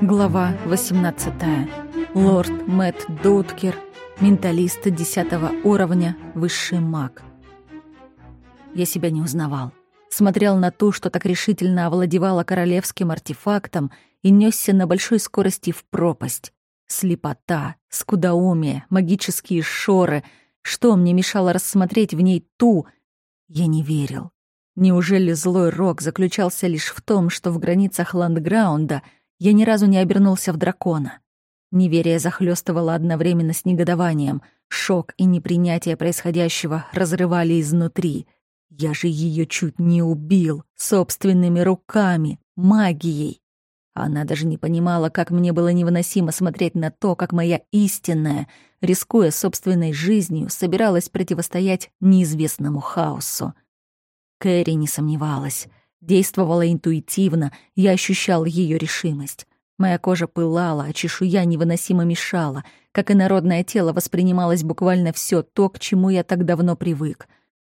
Глава 18. Лорд Мэтт Дуткер, менталист 10 уровня, высший маг. Я себя не узнавал. Смотрел на ту, что так решительно овладевала королевским артефактом и несся на большой скорости в пропасть. Слепота, скудоумие, магические шоры. Что мне мешало рассмотреть в ней ту? Я не верил. Неужели злой рок заключался лишь в том, что в границах ландграунда я ни разу не обернулся в дракона? Неверие захлестывало одновременно с негодованием. Шок и непринятие происходящего разрывали изнутри. Я же ее чуть не убил собственными руками, магией. Она даже не понимала, как мне было невыносимо смотреть на то, как моя истинная, рискуя собственной жизнью, собиралась противостоять неизвестному хаосу. Кэрри не сомневалась. Действовала интуитивно, я ощущал ее решимость. Моя кожа пылала, а чешуя невыносимо мешала, как и народное тело воспринималось буквально все то, к чему я так давно привык.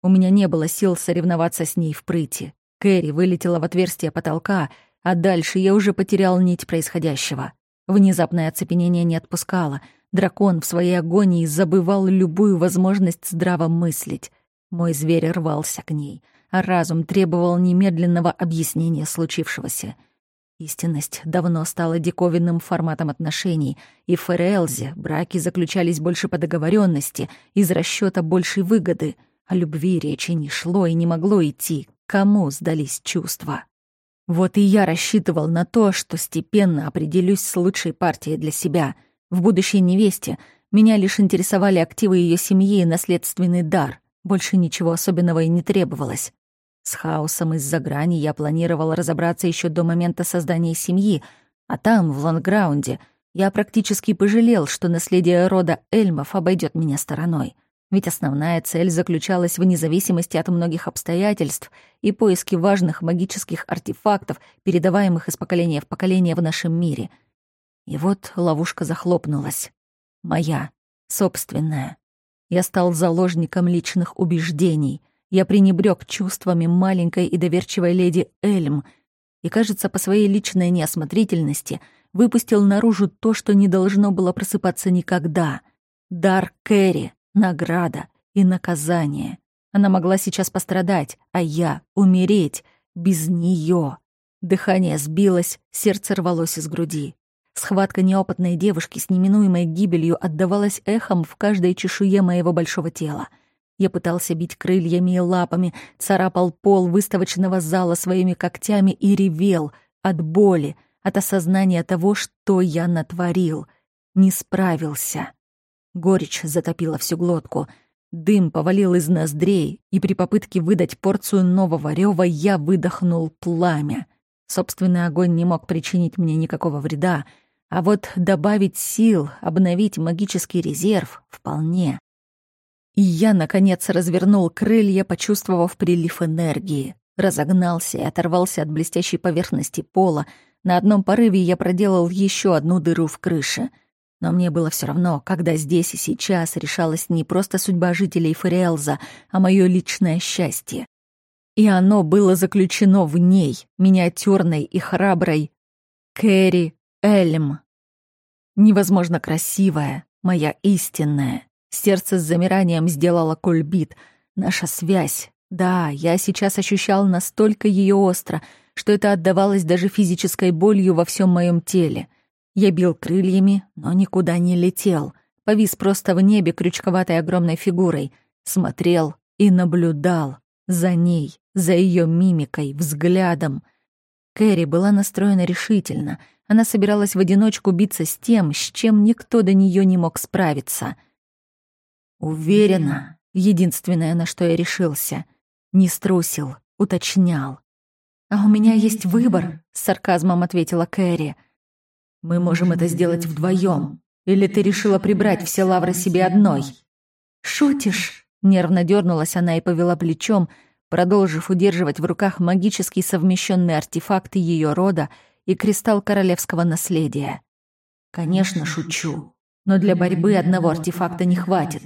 У меня не было сил соревноваться с ней в прыти. Кэрри вылетела в отверстие потолка, а дальше я уже потерял нить происходящего. Внезапное оцепенение не отпускало. Дракон в своей агонии забывал любую возможность здраво мыслить. Мой зверь рвался к ней — а разум требовал немедленного объяснения случившегося. Истинность давно стала диковинным форматом отношений, и в Ферелзе браки заключались больше по договоренности, из расчета большей выгоды. О любви речи не шло и не могло идти. Кому сдались чувства? Вот и я рассчитывал на то, что степенно определюсь с лучшей партией для себя. В будущей невесте меня лишь интересовали активы ее семьи и наследственный дар. Больше ничего особенного и не требовалось. С хаосом из-за грани я планировал разобраться еще до момента создания семьи, а там, в лонграунде, я практически пожалел, что наследие рода Эльмов обойдет меня стороной. Ведь основная цель заключалась в независимости от многих обстоятельств и поиске важных магических артефактов, передаваемых из поколения в поколение в нашем мире. И вот ловушка захлопнулась. Моя, собственная. Я стал заложником личных убеждений — я пренебрег чувствами маленькой и доверчивой леди Эльм и, кажется, по своей личной неосмотрительности выпустил наружу то, что не должно было просыпаться никогда. Дар Кэрри, награда и наказание. Она могла сейчас пострадать, а я — умереть без нее. Дыхание сбилось, сердце рвалось из груди. Схватка неопытной девушки с неминуемой гибелью отдавалась эхом в каждой чешуе моего большого тела — я пытался бить крыльями и лапами, царапал пол выставочного зала своими когтями и ревел от боли, от осознания того, что я натворил. Не справился. Горечь затопила всю глотку. Дым повалил из ноздрей, и при попытке выдать порцию нового рёва я выдохнул пламя. Собственный огонь не мог причинить мне никакого вреда, а вот добавить сил, обновить магический резерв — вполне. И я, наконец, развернул крылья, почувствовав прилив энергии. Разогнался и оторвался от блестящей поверхности пола. На одном порыве я проделал еще одну дыру в крыше. Но мне было все равно, когда здесь и сейчас решалась не просто судьба жителей Фариэлза, а мое личное счастье. И оно было заключено в ней, миниатюрной и храброй Кэрри Эльм. Невозможно красивая, моя истинная. Сердце с замиранием сделало кульбит. Наша связь. Да, я сейчас ощущал настолько ее остро, что это отдавалось даже физической болью во всем моем теле. Я бил крыльями, но никуда не летел. Повис просто в небе крючковатой огромной фигурой. Смотрел и наблюдал за ней, за ее мимикой, взглядом. Кэрри была настроена решительно. Она собиралась в одиночку биться с тем, с чем никто до нее не мог справиться — Уверена, единственное, на что я решился. Не струсил, уточнял. «А у меня есть выбор», — с сарказмом ответила Кэрри. «Мы можем это сделать вдвоем. Или ты решила прибрать все лавры себе одной?» «Шутишь?» — нервно дернулась она и повела плечом, продолжив удерживать в руках магический совмещенный артефакт ее рода и кристалл королевского наследия. «Конечно, шучу. Но для борьбы одного артефакта не хватит.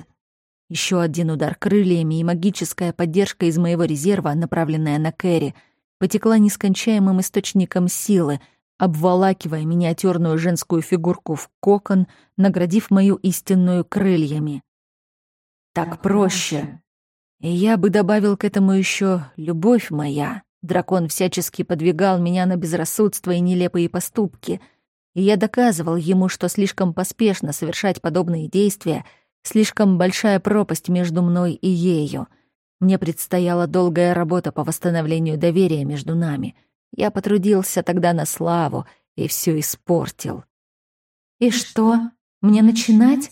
Еще один удар крыльями и магическая поддержка из моего резерва, направленная на Кэрри, потекла нескончаемым источником силы, обволакивая миниатюрную женскую фигурку в кокон, наградив мою истинную крыльями. Так проще. И я бы добавил к этому еще «любовь моя». Дракон всячески подвигал меня на безрассудство и нелепые поступки, и я доказывал ему, что слишком поспешно совершать подобные действия, слишком большая пропасть между мной и ею. Мне предстояла долгая работа по восстановлению доверия между нами. Я потрудился тогда на славу и все испортил. «И что? Мне начинать?»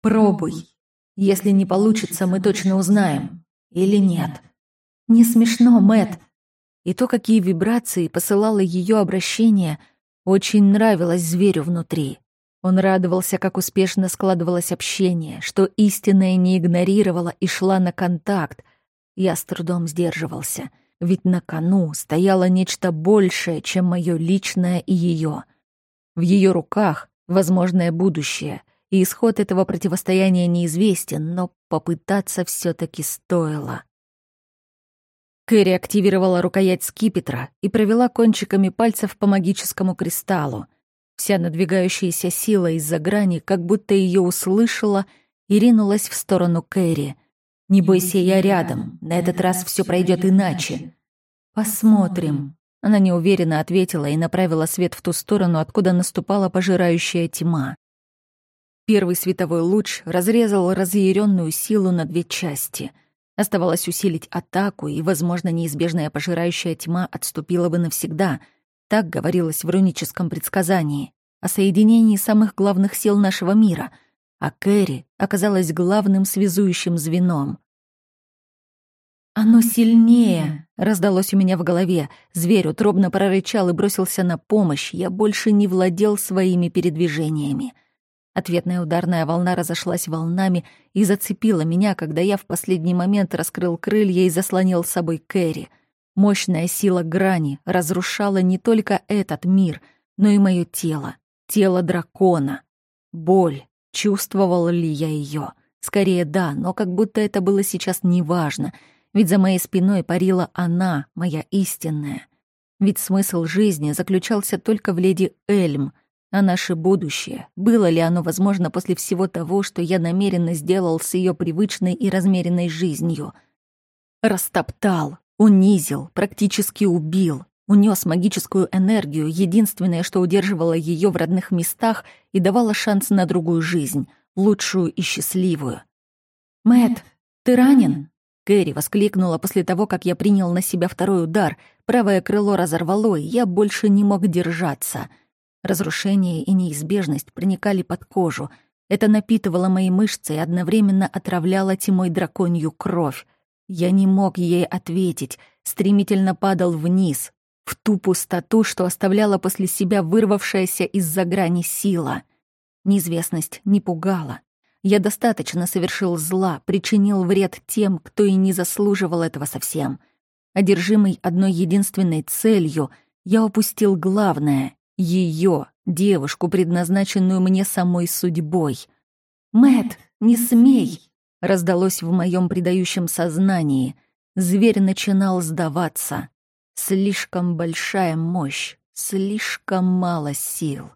«Пробуй. Если не получится, мы точно узнаем. Или нет?» «Не смешно, Мэт. И то, какие вибрации посылало ее обращение, очень нравилось зверю внутри. Он радовался, как успешно складывалось общение, что истинное не игнорировала и шла на контакт. Я с трудом сдерживался, ведь на кону стояло нечто большее, чем мое личное и ее. В ее руках возможное будущее, и исход этого противостояния неизвестен, но попытаться все таки стоило. Кэрри активировала рукоять скипетра и провела кончиками пальцев по магическому кристаллу. Вся надвигающаяся сила из-за грани как будто ее услышала и ринулась в сторону Кэрри. «Не бойся, я рядом. На этот раз все пройдет иначе». «Посмотрим». Она неуверенно ответила и направила свет в ту сторону, откуда наступала пожирающая тьма. Первый световой луч разрезал разъяренную силу на две части — Оставалось усилить атаку, и, возможно, неизбежная пожирающая тьма отступила бы навсегда. Так говорилось в руническом предсказании о соединении самых главных сил нашего мира, а Кэрри оказалась главным связующим звеном. «Оно сильнее!» — раздалось у меня в голове. Зверь утробно прорычал и бросился на помощь. Я больше не владел своими передвижениями. Ответная ударная волна разошлась волнами и зацепила меня, когда я в последний момент раскрыл крылья и заслонил с собой Кэрри. Мощная сила грани разрушала не только этот мир, но и мое тело, тело дракона. Боль. Чувствовал ли я ее? Скорее да, но как будто это было сейчас неважно, ведь за моей спиной парила она, моя истинная. Ведь смысл жизни заключался только в леди Эльм — а наше будущее, было ли оно возможно после всего того, что я намеренно сделал с ее привычной и размеренной жизнью? Растоптал, унизил, практически убил, унес магическую энергию, единственное, что удерживало ее в родных местах и давало шанс на другую жизнь, лучшую и счастливую. Мэт, ты ранен?» Кэрри воскликнула после того, как я принял на себя второй удар. Правое крыло разорвало, и я больше не мог держаться — Разрушение и неизбежность проникали под кожу. Это напитывало мои мышцы и одновременно отравляло тьмой драконью кровь. Я не мог ей ответить, стремительно падал вниз, в ту пустоту, что оставляла после себя вырвавшаяся из-за грани сила. Неизвестность не пугала. Я достаточно совершил зла, причинил вред тем, кто и не заслуживал этого совсем. Одержимый одной единственной целью, я упустил главное ее, девушку, предназначенную мне самой судьбой. Мэт, не смей! раздалось в моем предающем сознании. Зверь начинал сдаваться. Слишком большая мощь, слишком мало сил.